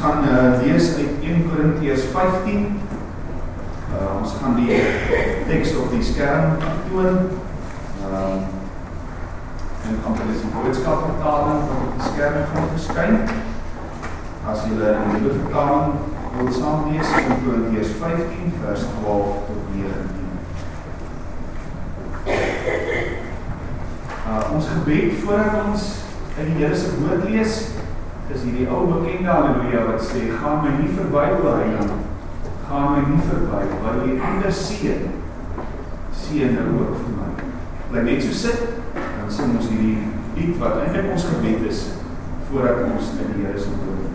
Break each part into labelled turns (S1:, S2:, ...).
S1: gaan uh, lees uit 1 Korintiërs 15. Uh, ons gaan die teks op die skerm toon. Ehm uh, en gaan vir die boodskap vertaling op die skerm gaan verskyn. As in die vertaling wil saam lees, 1 Korintiërs 15 vers 12 tot 19. Uh, ons gebed voordat ons in die Here se woord lees is hierdie ou bekende haleluja wat sê gaan my nie verby o heiland gaan my nie verby want jy ander seën seën nou ook vir my. Bly net so sit dan sing ons hierdie lied wat eintlik ons gebed is voordat ons in die Here se woord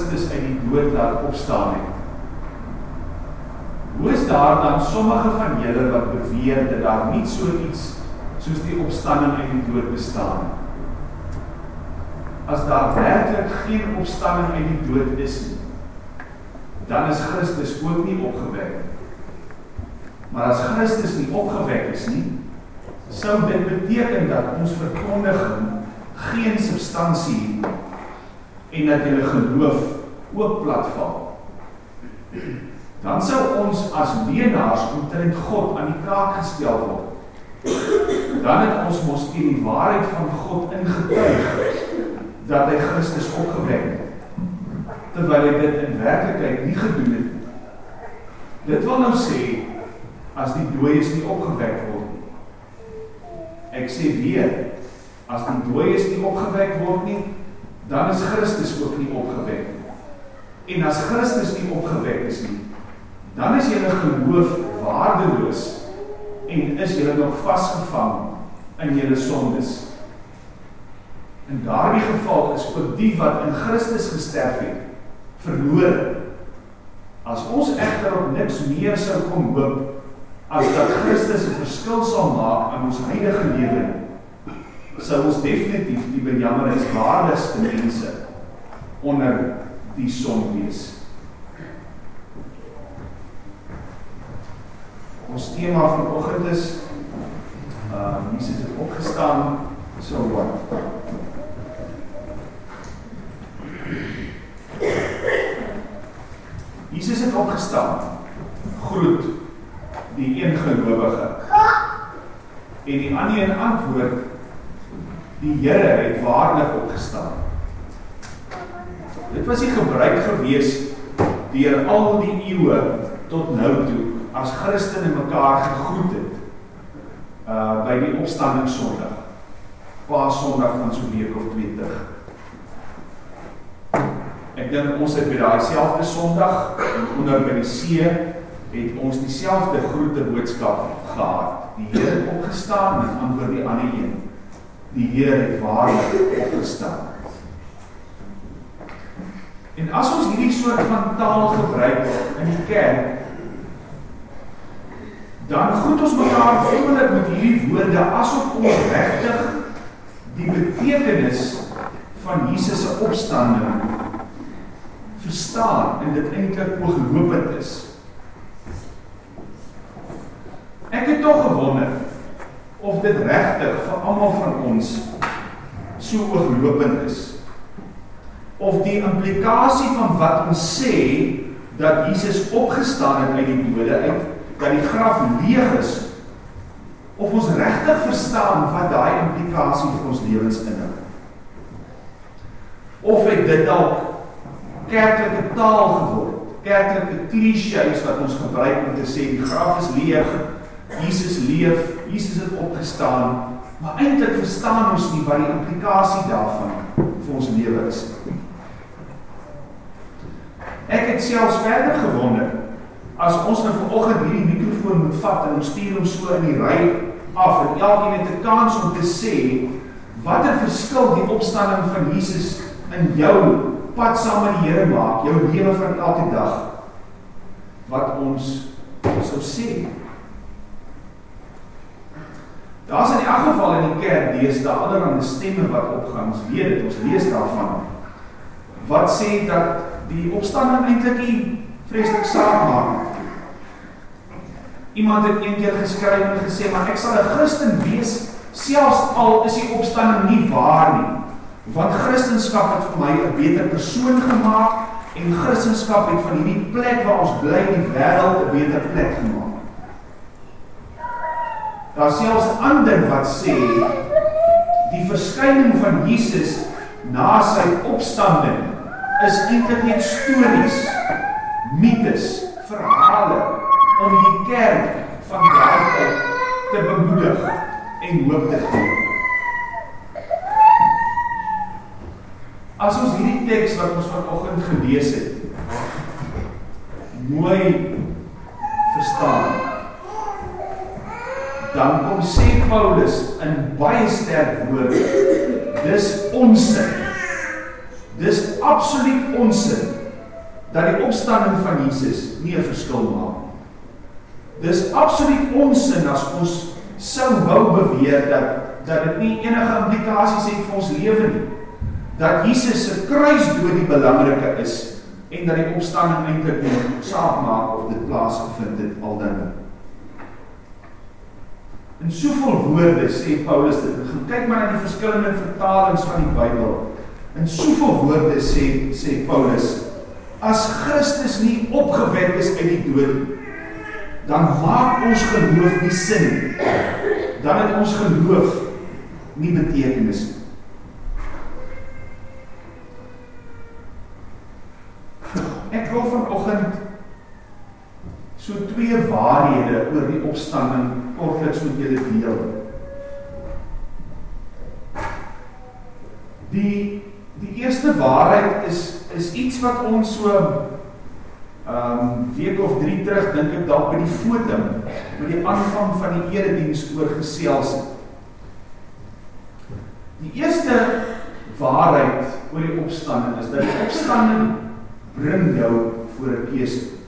S1: Christus uit die dood laat opstaan het. Hoe is daar dan sommige van julle wat beweer dat daar nie so iets soos die opstanding uit die dood bestaan nie? As daar werklik geen opstanding uit die dood is nie, dan is Christus ook nie opgewek nie. Maar as Christus nie opgewek is nie, sou dit beteken dat ons verkondiging geen substansie het nie en dat julle geloof ook platval. Dan sou ons as leenaars omtrent God aan die kaak gestel word. Dan het ons mos teen die waarheid van God ingetuig dat hy Christus opgewek het terwyl hy dit in werklikheid nie gedoen het nie. Dit wil nou sê as die dooies nie opgewek word nie. Ek sê weer, as die dooies nie opgewek word nie, dan is Christus ook nie opgewek nie. En as Christus nie opgewek is nie, dan is julle geloof waardeloos en is julle nog vasgevang in julle sondes. In daardie geval is ook die wat in Christus gesterf het, verlore. As ons egter op niks meer sou kom hoop as dat Christus 'n verskil sal maak in ons huidige lewe nie, sou ons definitief die bejammerenswaardigste mense onder die son wees. Ons tema vanoggend is ehm uh, hier sit dit opgestaan so wat. Jesus het opgestaan. Groet die een gelowige. En die ander een antwoord die Here het waarlik opgestaan. Dit was die gebruik gewees deur al die eeue tot nou toe as Christene mekaar gegroet het uh by die opstanding Sondag. Paas Sondag van so 'n week of 2 terug. Ek dink ons het by daai selfde Sondag onder by die see het ons dieselfde groete boodskap gehad. Die Here het opgestaan en antwoord die ander een. Die Here het waarlik opgestaan. En as ons hierdie soort van taal gebruik in die kerk, dan groet ons mekaar vriendelik met hierdie woorde asof ons regtig die betekenis van Jesus se opstanding verstaan en dit eintlik ooglopend is. Ek het tog gewonder of dit regtig vir almal van ons so ooglopend is. Of die implikasie van wat ons sê dat Jesus opgestaan het uit die dode uit, dat die graf leeg is, of ons regtig verstaan wat daai implikasie vir ons lewens inhou. Of het dit dalk kerklike taal geword, kerklike klisjées wat ons gebruik om te sê die graf is leeg, Jesus leef, Jesus het opgestaan, maar eintlik verstaan ons nie wat die implikasie daarvan vir ons lewe is. Ek het selfs verder gewonder as ons nou vanoggend hierdie mikrofoon moet vat en ons stuur hom so in die ry af en elkeen het 'n kans om te sê watter verskil die opstanding van Jesus in jou pad saam met die Here maak, jou lewe van elke dag wat ons sou sê. Daar's in elk geval in die kerk deesdae allerlei stemme wat opgaan. Ons weet dit, ons lees daarvan. Wat sê dat die opstanding eintlik nie vreeslik saak maak. Iemand het eendag geskryf en gesê, "Maar ek sal 'n Christen wees selfs al is die opstanding nie waar nie." Want Christendom het vir my 'n beter persoon gemaak en Christendom het van hierdie plek waar ons bly in die wêreld 'n beter plek gemaak. Daar selfs ander wat sê die verskyning van Jesus na sy opstanding is eintlik net stories, mites, verhale om die kerk van daardie te bemoedig en hoop te gee. As ons hierdie teks wat ons vanoggend gelees het mooi verstaan, dan kom sê Paulus in baie sterk woorde, dis onsin. Dis absoluut onsin dat die opstanding van Jesus nie 'n verskil maak. Dis absoluut onsin as ons sou wou beweer dat dat dit nie enige implikasies het vir ons lewe nie dat Jesus se kruisdood die belangrike is en dat die opstanding eintlik nie saak maak of dit plaasgevind het al dan nie. In soveel woorde sê Paulus dit. Gaan kyk maar na die verskillende vertalings van die Bybel. In soveel woorde sê sê Paulus as Christus nie opgewek is uit die dood dan maak ons geloof nie sin nie. Dan het ons geloof nie betekenis nie. Ek wil vanoggend so twee waarhede oor die opstanding kortliks met julle deel. Die die eerste waarheid is is iets wat ons so ehm um, week of 3 terug dink ek dalk by die fotum met die aanvang van die erediens oor gesels het. Die eerste waarheid oor die opstanding is dat die opstanding bring jou voor 'n keuse.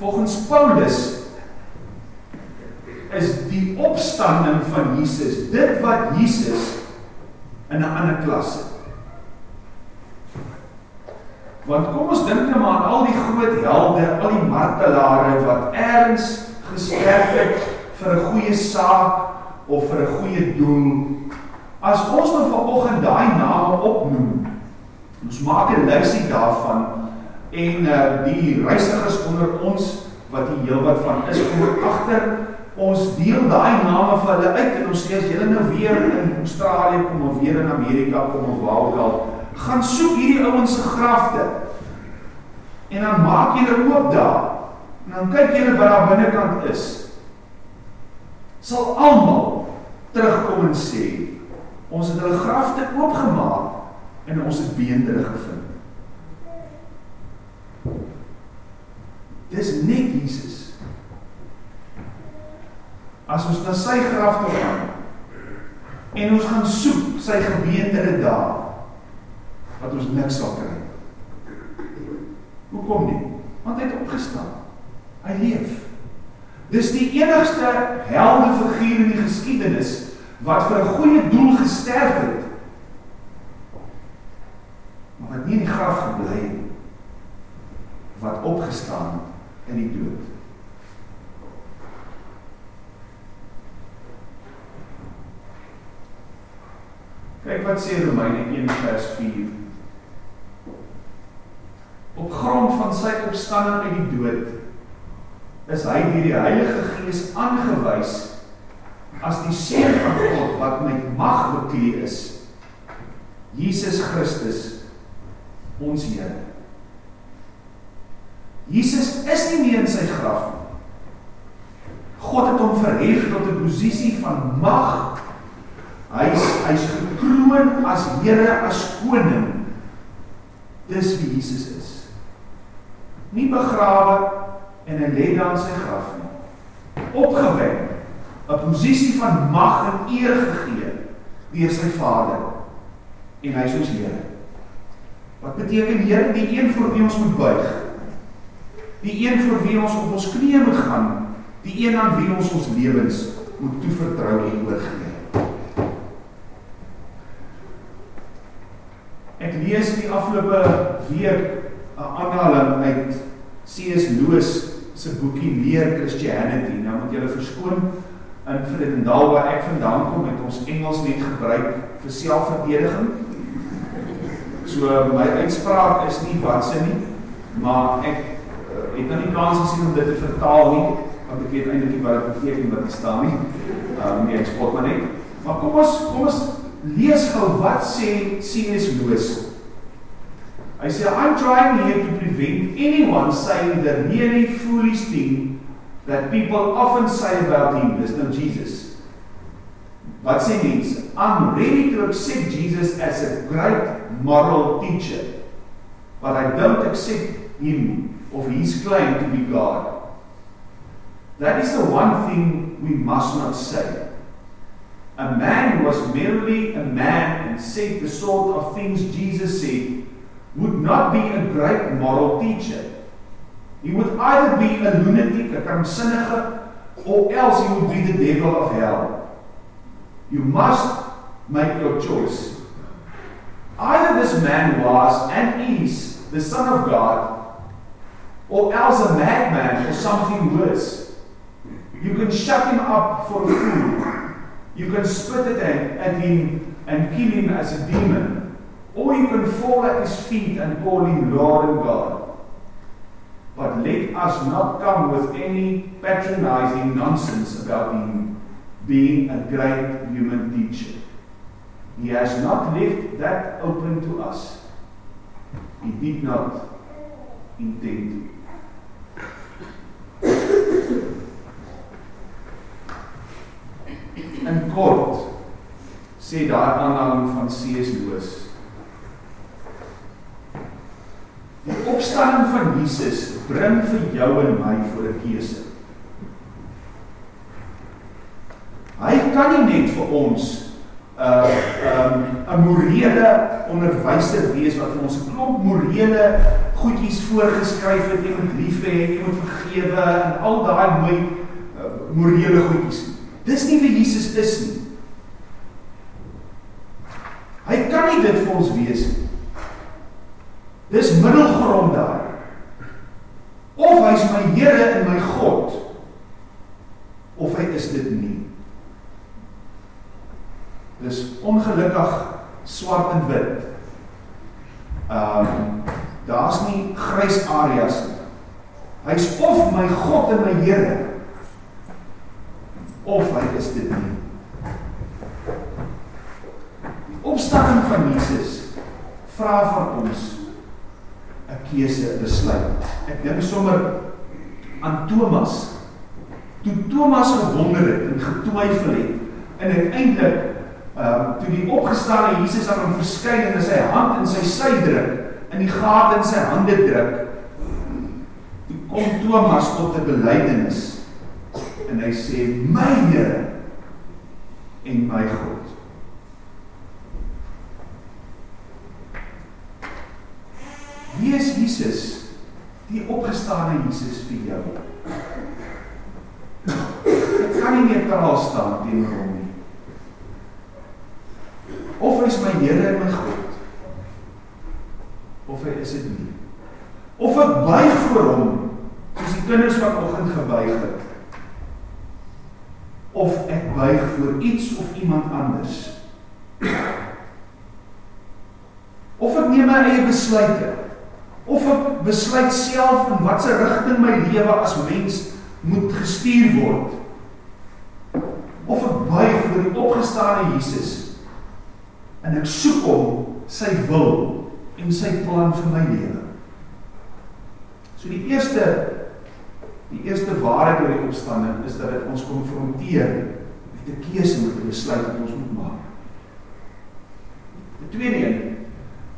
S1: Volgens Paulus is die opstanding van Jesus dit wat Jesus in 'n ander klas het. Want kom ons dink net maar aan al die groot helde, al die martelare wat erns gesterf het vir 'n goeie saak of vir 'n goeie doel As ons nou vanoggend daai name opnoem, ons maak 'n lysie daarvan en uh die reisigers onder ons wat hier heelwat van is kom agter ons deel daai name vir hulle uit en ons sê as julle nou weer in Australië kom of weer in Amerika kom of waar ook al, gaan soek hierdie ouens se grafte. En dan maak 'n oop daar. En dan kyk jy wat daar binnekant is. Sal almal terugkom en sê, ons het hulle grafte oopgemaak en ons het beendere gevind. Dis net Jesus. As ons na sy graf toe gaan en ons gaan soek sy gebeendere daar wat ons niks sal kry. Hoekom nie? Want hy het opgestaan. Hy leef. Dis die enigste helde figuur in die geskiedenis wat vir 'n goeie doel gesterf het. Maar wat nie in die graf gebly het wat opgestaan het in die dood. Kyk wat sê Romeine 1 vers 4. Op grond van sy opstanding uit die dood is hy deur die Heilige Gees aangewys as die seun van God wat met mag bekleed is. Jesus Christus ons Here. Jesus is nie meer in sy graf. God het hom verhef tot 'n posisie van mag Hy's hy's gekroon as Here, as koning. Dis wie Jesus is. Nie begrawe en hy lê daar in sy graf. Opgewek, 'n posisie van mag en eer gegee deur sy Vader. En hy's ons Here. Wat beteken Here? Die een voor wie ons moet buig. Die een voor wie ons op ons knieë moet gaan. Die een aan wie ons ons lewens moet toevertrou en oorgee. Ek lees die afgelope week 'n aanhaling uit C.S. Lewis se boekie Leer Christianity. Nou moet julle verskoon in Vredendal waar ek vandaan kom met ons Engels net gebruik vir selfverdediging. So my uitspraak is nie watse nie, maar ek uh, het nou nie kans gesien om dit te vertaal nie, want ek weet eintlik nie wat dit beteken wat dit staan nie. Ehm um, nee, ek spot maar net. Maar kom ons kom ons lees gou wat sê C.S. Lewis. Hy sê I'm trying here to prevent anyone saying the really foolish thing that people often say about him, dis nou Jesus. Wat sê mense? I'm ready to accept Jesus as a great moral teacher, but I don't accept him of his claim to be God. That is the one thing we must not say. A man who was merely a man and said the sort of things Jesus said would not be a great moral teacher. He would either be a lunatic, a krankzinnige, or else he would be the devil of hell. You must make your choice. Either this man was and is the Son of God, or else a madman or something worse. You can shut him up for a fool You can spit it at, at him and kill him as a demon. Or you can fall at his feet and call him Lord and God. But let us not come with any patronizing nonsense about him being a great human teacher. He has not left that open to us. He did not intend to. In kort sê daar aanhaling van C.S. Lewis. Die opstanding van Jesus bring vir jou en my voor 'n keuse. Hy kan nie net vir ons 'n uh, um, 'n morele onderwyser wees wat vir ons 'n klomp morele goedjies voorgeskryf het, jy moet lief hê, jy moet vergewe en al daai mooi uh, morele goedjies nie. Dis nie wie Jesus is nie. Hy kan nie dit vir ons wees nie. Dis middelgrond daar. Of hy's my Here en my God of hy is dit nie. Dis ongelukkig swart en wit. Ehm um, daar's nie grys areas nie. Hy's of my God en my Here of hy is dit nie. Die opstanding van Jesus vra van ons 'n keuse, 'n besluit. Ek dink sommer aan Thomas. Toe Thomas gewonder het en getwyfel het en uiteindelik ehm uh, toe die opgestane Jesus aan hom verskyn en sy hand in sy sy druk in die gat in sy hande druk, toe kom Thomas tot 'n belydenis en hy sê my Here en my God. Wie is Jesus? Die opgestane Jesus vir jou. Ek kan nie meer taal staan teenoor hom nie. Of hy is my Here en my God. Of hy is dit nie. Of ek buig voor hom soos die kinders vanoggend gebuig het. Of ek buig voor iets of iemand anders. Of ek neem my eie besluite. Of ek besluit self in watter rigting my lewe as mens moet gestuur word. Of ek buig voor die opgestane Jesus en ek soek hom sy wil en sy plan vir my lewe. So die eerste die eerste waarheid oor die opstanding is dat dit ons konfronteer met 'n keuse met 'n besluit wat ons moet maak. Die tweede een,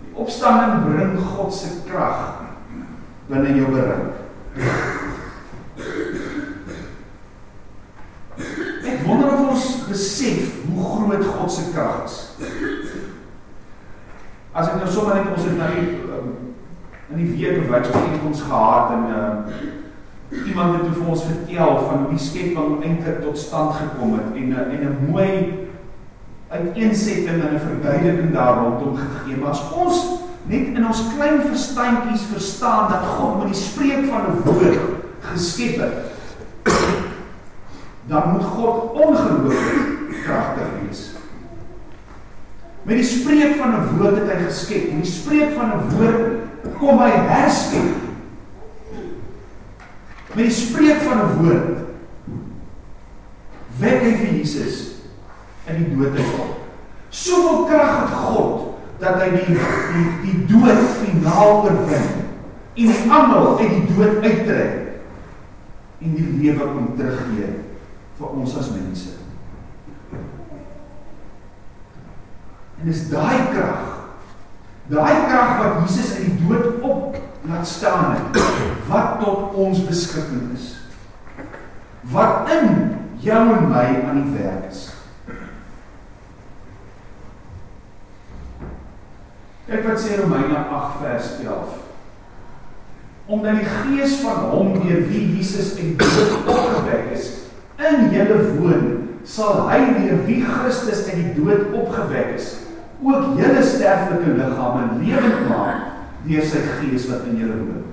S1: die opstanding bring God se krag binne jou bereik. Ek wonder of ons besef hoe groot God se krag is. As ek nou sommer net ons het nou in die week wat ons ons gehad en uh, iemand het vir ons vertel van hoe die skepping eintlik tot stand gekom het en uh, en 'n mooi uiteensetting en 'n verduideliking daar rondom gegee. Maar as ons net in ons klein verstandjies verstaan dat God met die spreek van 'n woord geskep het, dan moet God ongelooflik kragtig wees. Met die spreek van 'n woord het hy geskep. Met die spreek van 'n woord kom hy herskep. Met die spreek van 'n woord wek hy vir Jesus in die dood uit. Soveel krag het God dat hy die die die dood finaal oorwin en die almal uit die dood uittrek en die lewe kom teruggee vir ons as mense. En dis daai krag. Daai krag wat Jesus uit die dood op laat staan het wat tot ons beskikking is. Wat in jou en my aan die werk is. Kyk wat sê Romeine 8 vers 11. Omdat die gees van hom deur wie Jesus die dood opgewek is, in julle woon, sal hy deur wie Christus uit die dood opgewek is, ook julle sterflike liggame lewend maak deur sy gees wat in julle woon.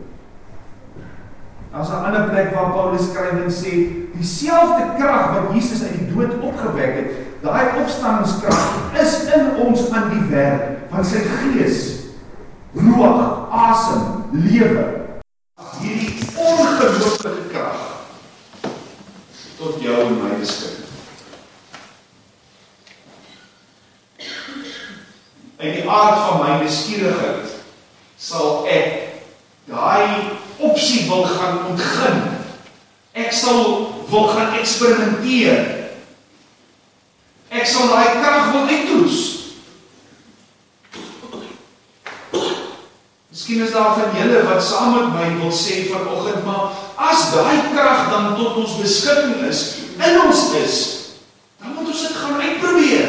S1: Daar's 'n ander plek waar Paulus skryf en sê dieselfde krag wat Jesus uit die dood opgewek het, daai opstandingskrag is in ons aan die werk van sy gees ruach asem lewe hierdie ongelooflike krag tot jou en my beskik in die aard van my nuuskierigheid sal ek daai opsie wil gaan ontgin. Ek sal wil gaan eksperimenteer. Ek sal daai krag wil uittoets. Miskien is daar van julle wat saam met my wil sê vanoggend, maar as daai krag dan tot ons beskikking is, in ons is, dan moet ons dit gaan uitprobeer.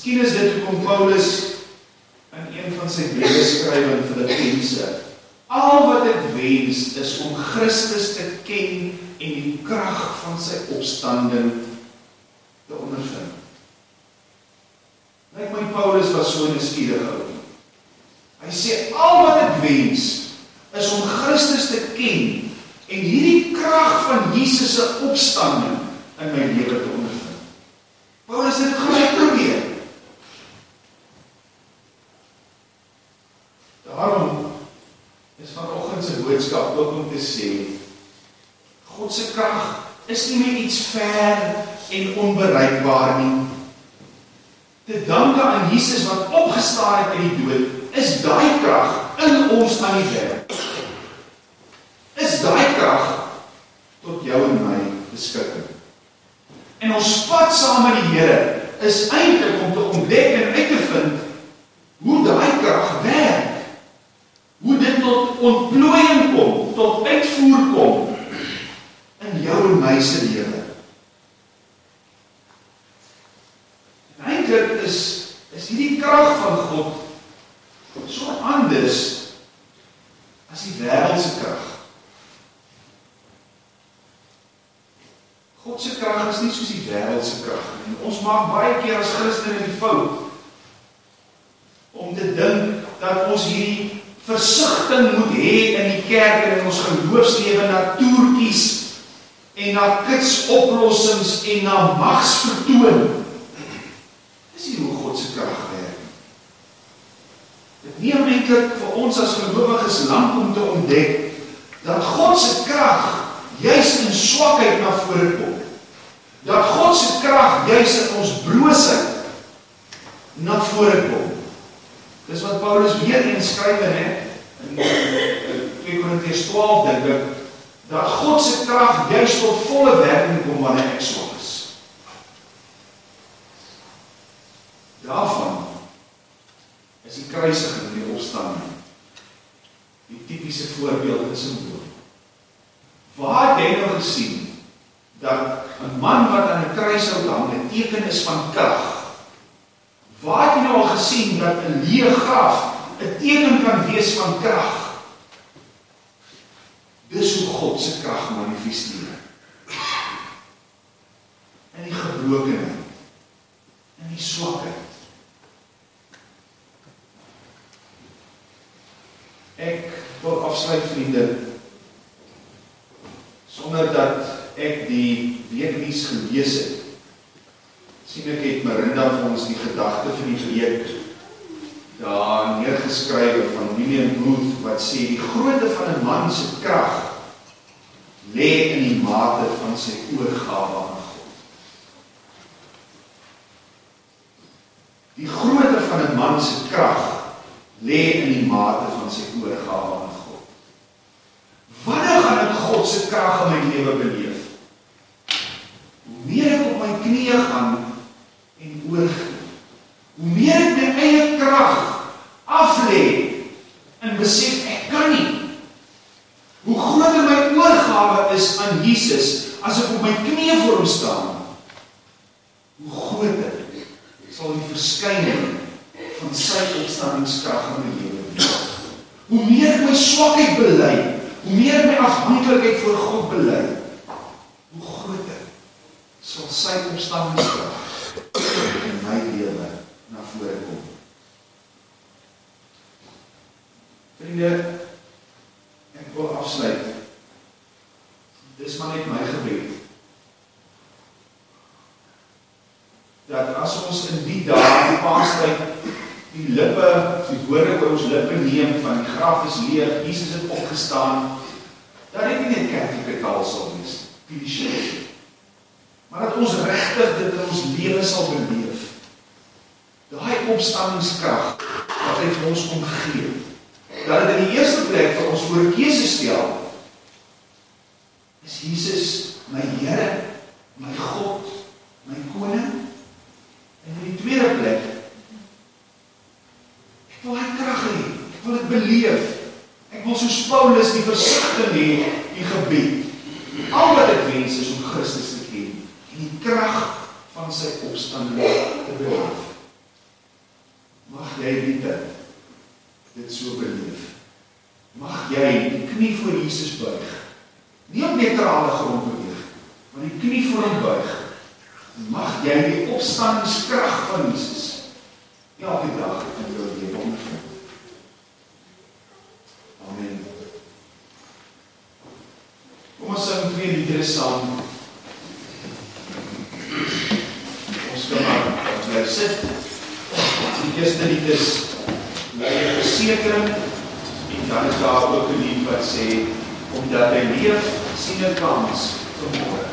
S1: Miskien is dit hoekom Paulus in een van sy briewe skryf aan Filippense, al wat ek wens is om Christus te ken en die krag van sy opstanding te ondervind. Lyk my Paulus was so nuuskierig ou. Hy sê al wat ek wens is om Christus te ken en hierdie krag van Jesus se opstanding in my lewe te ondervind. Paulus het dit gaan probeer. Is vanoggend se boodskap ook om te sê God se krag is nie meer iets ver en onbereikbaar nie. Te danke aan Jesus wat opgestaan het uit die dood, is daai krag in ons aan die werk. Is daai krag tot jou en my beskikking. En ons pad saam met die Here is eintlik om te ontdek en uit te vind hoe daai krag werk. Hoe dit tot ontplooiing kom, tot uitvoer kom in jou en my se lewe. Eintlik is is hierdie krag van God so anders as die wêreldse krag. God se krag is nie soos die wêreldse krag nie. Ons maak baie keer as Christene die fout om te dink dat ons hierdie versigtiging moet hê in die kerk en in ons geloofslewe na toertjies en na kitsoplossings en na magsvertoon. Dis nie hoe God se krag werk nie. Dit neem eintlik vir ons as gelowiges lank om te ontdek dat God se krag juis in swakheid na vore kom. Dat God se krag juis in ons broosheid na vore kom. Dis wat Paulus weer in skrywe hè in 2 Korintiërs 12 dink ek dat God se krag juis tot volle werking kom wanneer ek swak is. Daarvan is die kruisiging en die opstanding die tipiese voorbeeld sy woord. Waar het jy nou gesien dat 'n man wat aan 'n kruis hou hang 'n teken is van krag? Waar het jy nou al gesien dat 'n leë graf 'n teken kan wees van krag? Dis hoe God se krag manifesteer. In die gebrokenheid, in die swakheid. Ek wil afsluit vriende sonder dat ek die weeknuus gelees het. sien ek het Marinda vir ons die gedagte van die week daar neergeskryf van William Booth wat sê die grootte van 'n man se krag lê in die mate van sy oorgawe aan God. Die grootte van 'n man se krag lê in die mate van sy oorgawe aan God. Wanneer gaan ek God se krag in my lewe beleef? Hoe meer ek op my knieë gaan en oorgee, hoe meer ek my eie krag aflê en besef ek kan nie. Hoe groter my oorgawe is aan Jesus as ek op my knieë voor hom staan, hoe groter sal die verskyning van sy opstandingskrag in my lewe wees. Hoe meer ek my swakheid bely, hoe meer my afhanklikheid voor God bely, hoe groter sal sy opstandingskrag in my lewe na vore kom. Vriende, ek wil afsluit. Dis maar net my gebed. Dat as ons in die dae, die Paastyd, die lippe, die woorde oor ons lippe neem van die graf is leeg, Jesus het opgestaan, dat dit nie net kerklike taal sal wees, klisees. Maar dat ons regtig dit in ons lewe sal beleef. Daai opstandingskrag wat hy vir ons kom gee. Dat dit in die eerste plek vir ons voor keuse stel. Is Jesus my Here, my God, my koning? En in die tweede plek ek wil hy krag hê. Ek wil dit beleef. Ek wil soos Paulus die versigtiging hê, die gebed. Al wat ek wens is om Christus te ken en die krag van sy opstanding te beleef. Mag jy dit dit so beleef. Mag jy die knie voor Jesus buig. Nie op neutrale grond beweeg, maar die knie voor hom buig. Mag jy die opstandingskrag van Jesus elke dag in jou lewe ondervind. Amen. Kom ons sing twee liedere saam. Ons kan maar bly sit. Eerste lied is my versekering en dan is daar ook 'n lied wat sê omdat hy leef sien 'n kans vir môre.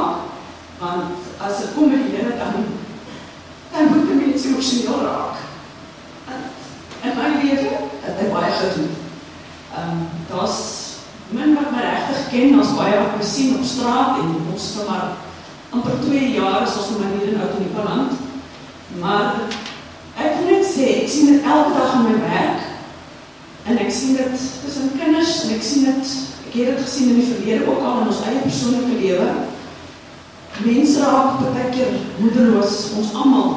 S2: Raak, want as dit kom met die Here dan dan moet ek net emosioneel raak. En my lewe het hy baie gedoen. Ehm um, daar's min wat my regtig ken, daar's baie wat ek sien op straat en ons het maar amper 2 jaar is ons nog maar hier in Oud-Nieuweland. Maar ek wil net sê, ek sien dit elke dag in my werk. En ek sien dit tussen kinders en ek sien dit ek het dit gesien in die verlede ook al in ons eie persoonlike lewe. Mense raak baie keer moedeloos, ons almal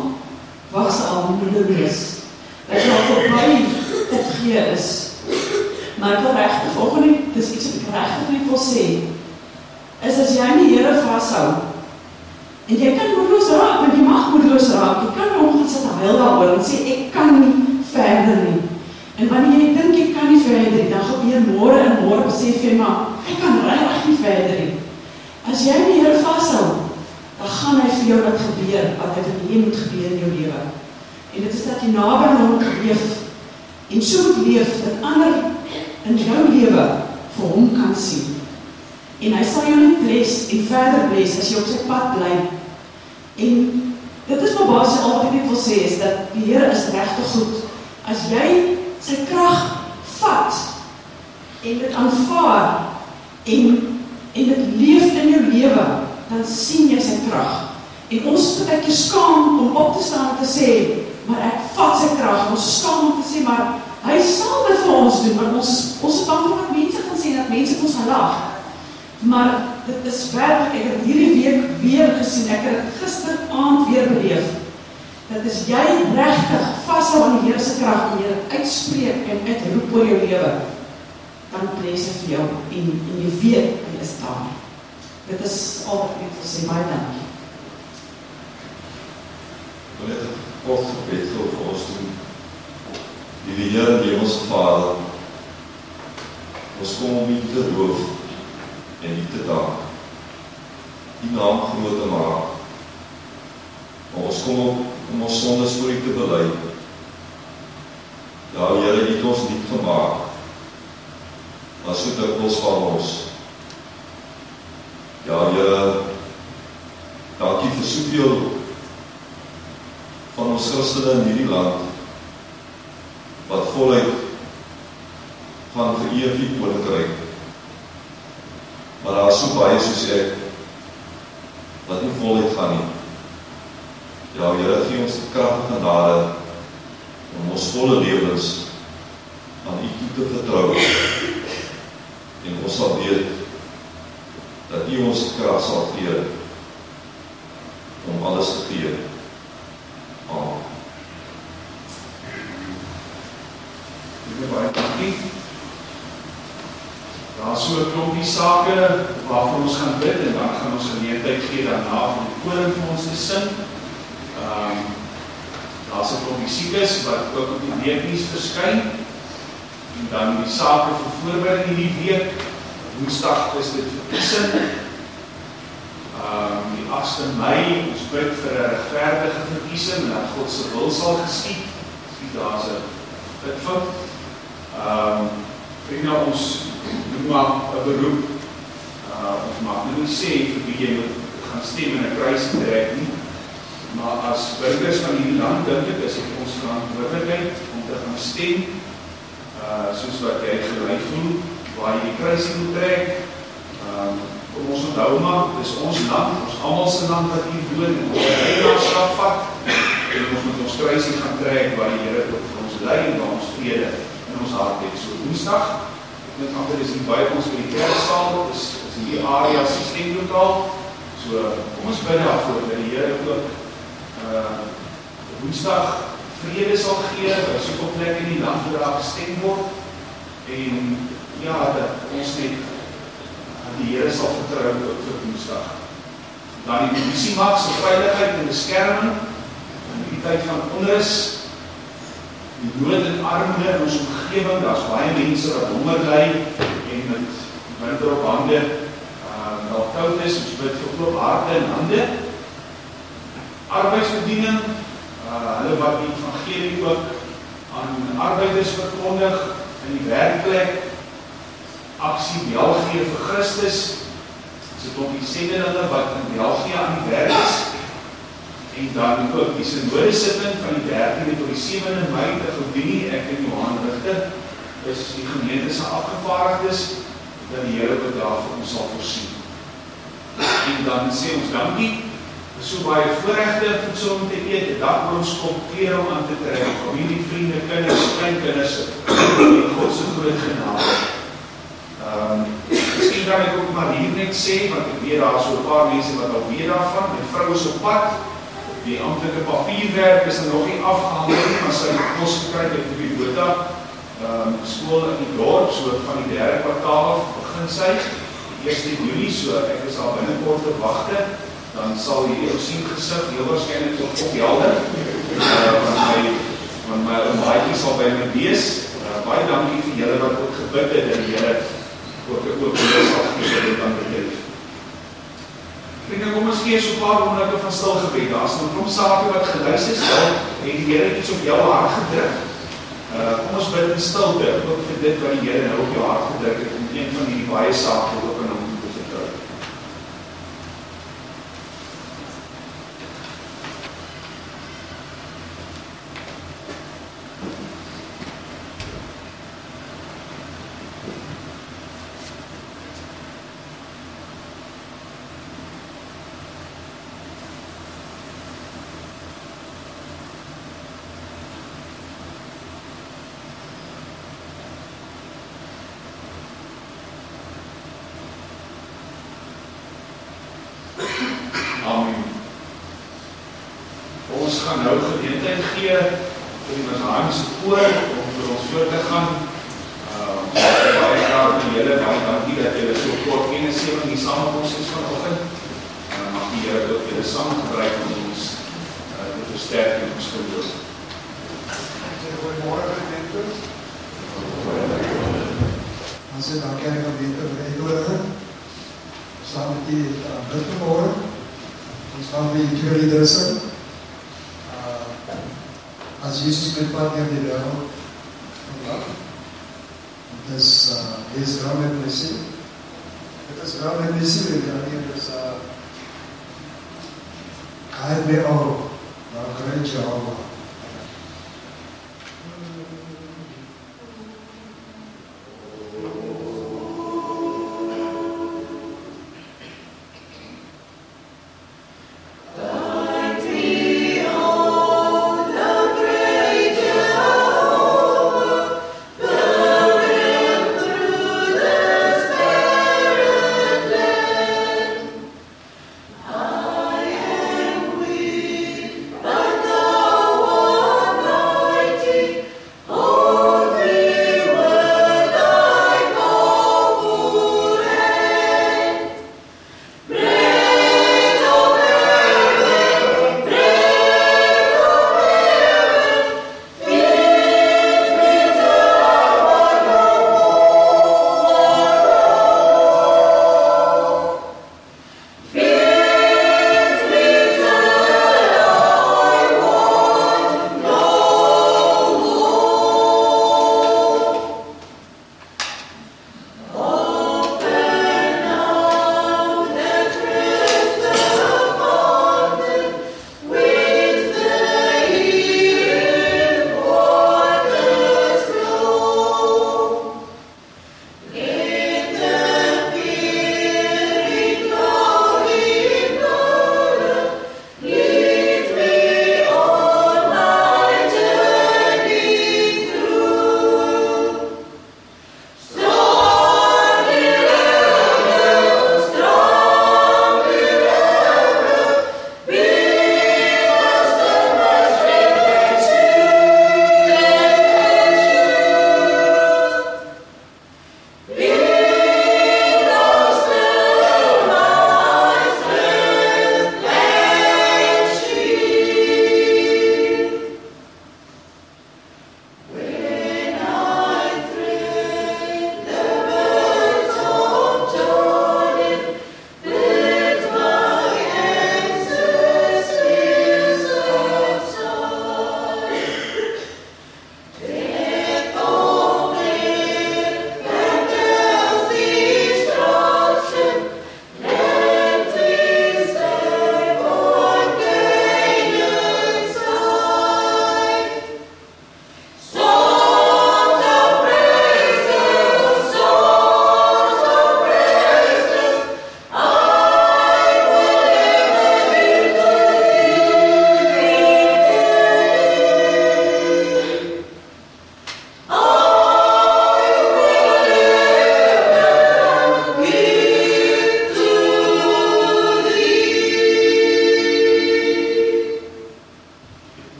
S2: was al moedeloos. Dat jy al verby dit gee is. Maar ek wil regtig volgende dis iets wat ek regtig net wil sê. Is as jy nie Here vashou En jy kan moedeloos raak, want jy mag moedeloos raak. Jy kan ongelukkig huil daaroor en sê ek kan nie verder nie. En wanneer jy dink jy kan nie verder nie, dan gebeur môre en môre besef jy maar ek kan regtig nie verder nie. As jy die Here vashou, dan gaan hy vir jou wat gebeur, wat dit in jou moet gebeur in jou lewe. En dit is dat jy naby hom leef en so leef dat ander in jou lewe vir hom kan sien en hy sal jou net bless en verder bless as jy op sy pad bly. En dit is maar basies al wat ek wil sê is dat die Here is regtig goed. As jy sy krag vat en dit aanvaar en en dit leef in jou lewe, dan sien jy sy krag. En ons moet baie keer skaam om op te staan en te sê, maar ek vat sy krag. Ons skaam om te sê, maar hy sal dit vir ons doen, want ons ons is bang wat mense gaan sê dat mense ons gaan lag. Maar dit is werklik ek het hierdie week weer gesien. Ek het dit gisteraand weer beleef. Dat is jy regtig vashou aan die Here se krag en jy uitspreek en uitroep oor jou lewe. Dan bless hy vir jou en en jy weet hy is daar. Dit is al wat ek wil sê. Baie dankie.
S3: Wil net 'n kort gebed vir ons doen. Die Here, die ons Vader. Ons kom om U te loof en U te dank. U naam groot te maak. Maar ons kom op om ons sondes voor U te bely. Ja, Here, U het ons diep gemaak. Maar so dikwels van ons. Ja, Here, dankie vir soveel van ons Christene in hierdie land wat voluit van vir U koninkryk Maar daar is so baie soos ek wat nie voluit gaan nie. Ja, Here gee ons die krag en genade om ons volle lewens aan U toe te vertrou. En ons sal weet dat U ons krag sal gee om alles te gee. Amen.
S1: Baie dankie. Daar so 'n klompie sake waarvan ons gaan bid en dan gaan ons geleentheid gee daarna om koring vir ons te sing. Ehm um, daar's 'n klompie siekes wat ook op die weeknuus verskyn. En dan die sake vir voorbereiding hierdie week. Woensdag is dit verkiesing. Ehm um, die 8de Mei ons bid vir 'n regverdige verkiesing dat God se wil sal geskied. Dis daar's 'n bid vir ehm um, Vriende, ons doen maar 'n beroep. Uh ons mag nou nie sê vir wie jy moet gaan stem en 'n kruis trek nie. Maar as burgers van hierdie land dink ek is dit ons verantwoordelikheid om te gaan stem. Uh soos wat jy gelei voel waar die kruis moet trek. Um kom ons onthou maar, dis ons land, ons almal se land wat hier woon en ons eienaarskap vat. En ons moet ons kruisie gaan trek waar die Here tot vir ons lei en waar ons vrede in ons hart het. So Woensdag Dit amper is hier by ons by die kerksaal, dis is die area stemlokaal. So kom ons bid daarvoor dat die Here ook uh Woensdag vrede sal gee, by soveel plekke in die land waar daar gestem word en ja, dat ons net aan die Here sal vertrou op vir Woensdag. Dan die polisie maak se veiligheid en beskerming in die tyd van onrus die nood en armoede in ons omgewing, daar's baie mense wat honger ly en met winter op hande uh daar koud is, ons bid vir oop harte en hande. Arbeidsbediening, uh hulle wat die evangelie ook aan arbeiders verkondig in die werkplek. Aksie België vir Christus. Dit is op die sendelinge wat in België aan die werk is en dan ook die sinode sitting van die 13de tot die 7de Mei te Goudinie, ek en Johan Richter, is die gemeente se afgevaardigdes dat die Here ook daar vir ons sal voorsien. En dan sê ons dankie vir so baie voorregte voedsel om te eet, 'n dak oor ons kop, klere om aan te trek, familie, vriende, kinders, kleinkinders, God se groot genade. Ehm um, Miskien kan ek ook maar hier net sê want ek weet daar is so 'n paar mense wat al weet daarvan. My vrou is op pad Die amptelike papierwerk is nog nie afgehandel nie, maar sy het kos gekry by die Bota. Ehm um, skool in die dorp so van die derde kwartaal begin sy. Die 1 Julie so ek is al binnekort te wagte, dan sal jy ook sien gesig heel waarskynlik op op helder. Uh, van my van my maatjie sal by my wees. Uh, baie dankie vir julle wat ook gebid het en julle ook ook ook sal gee dit aan betref. Ek dink kom ons gee so 'n paar oomblikke van stil gebed. Daar's nog 'n klomp sake wat gelys is. Wel, het die Here iets op jou hart gedruk. Uh kom ons bid in stilte ook vir dit wat die Here nou op jou hart gedruk het om een van hierdie baie sake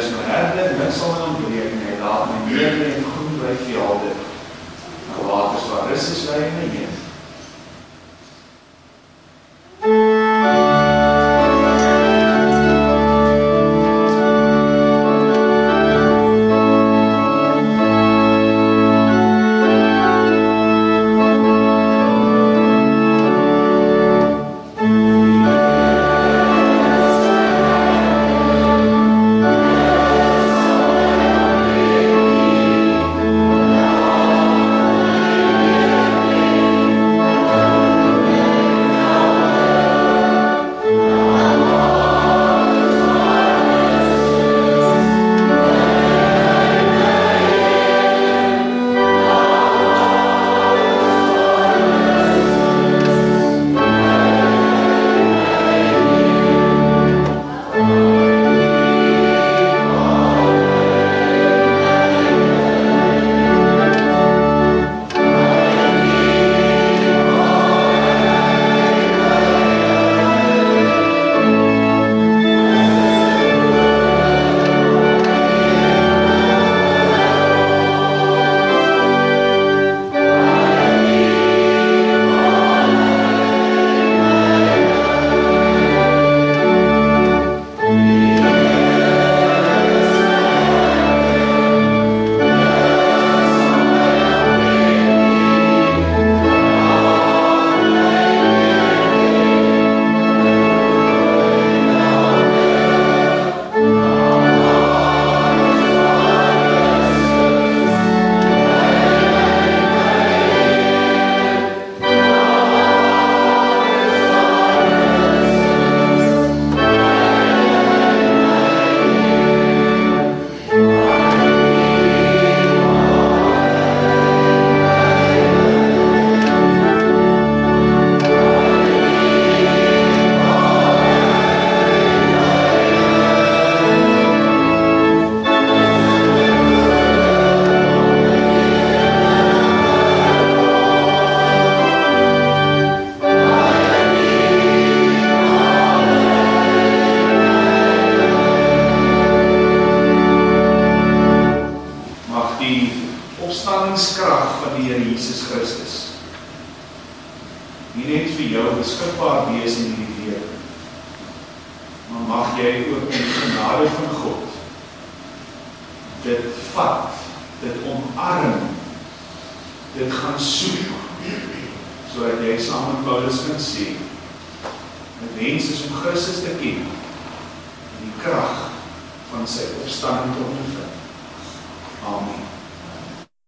S1: is nou herder, niks sal my ontbreek nie. Laat my lewe en groen bly vir jou. Nou laat ons waar rus is by my heen.